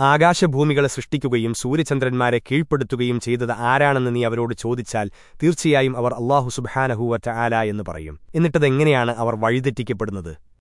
ആകാശഭൂമികളെ സൃഷ്ടിക്കുകയും സൂര്യചന്ദ്രന്മാരെ കീഴ്പ്പെടുത്തുകയും ചെയ്തത് ആരാണെന്ന് നീ അവരോട് ചോദിച്ചാൽ തീർച്ചയായും അവർ അള്ളാഹു സുബഹാനഹൂവറ്റ ആല എന്ന് പറയും. എന്നിട്ടതെങ്ങനെയാണ് അവർ വഴിതെറ്റിക്കപ്പെടുന്നത്?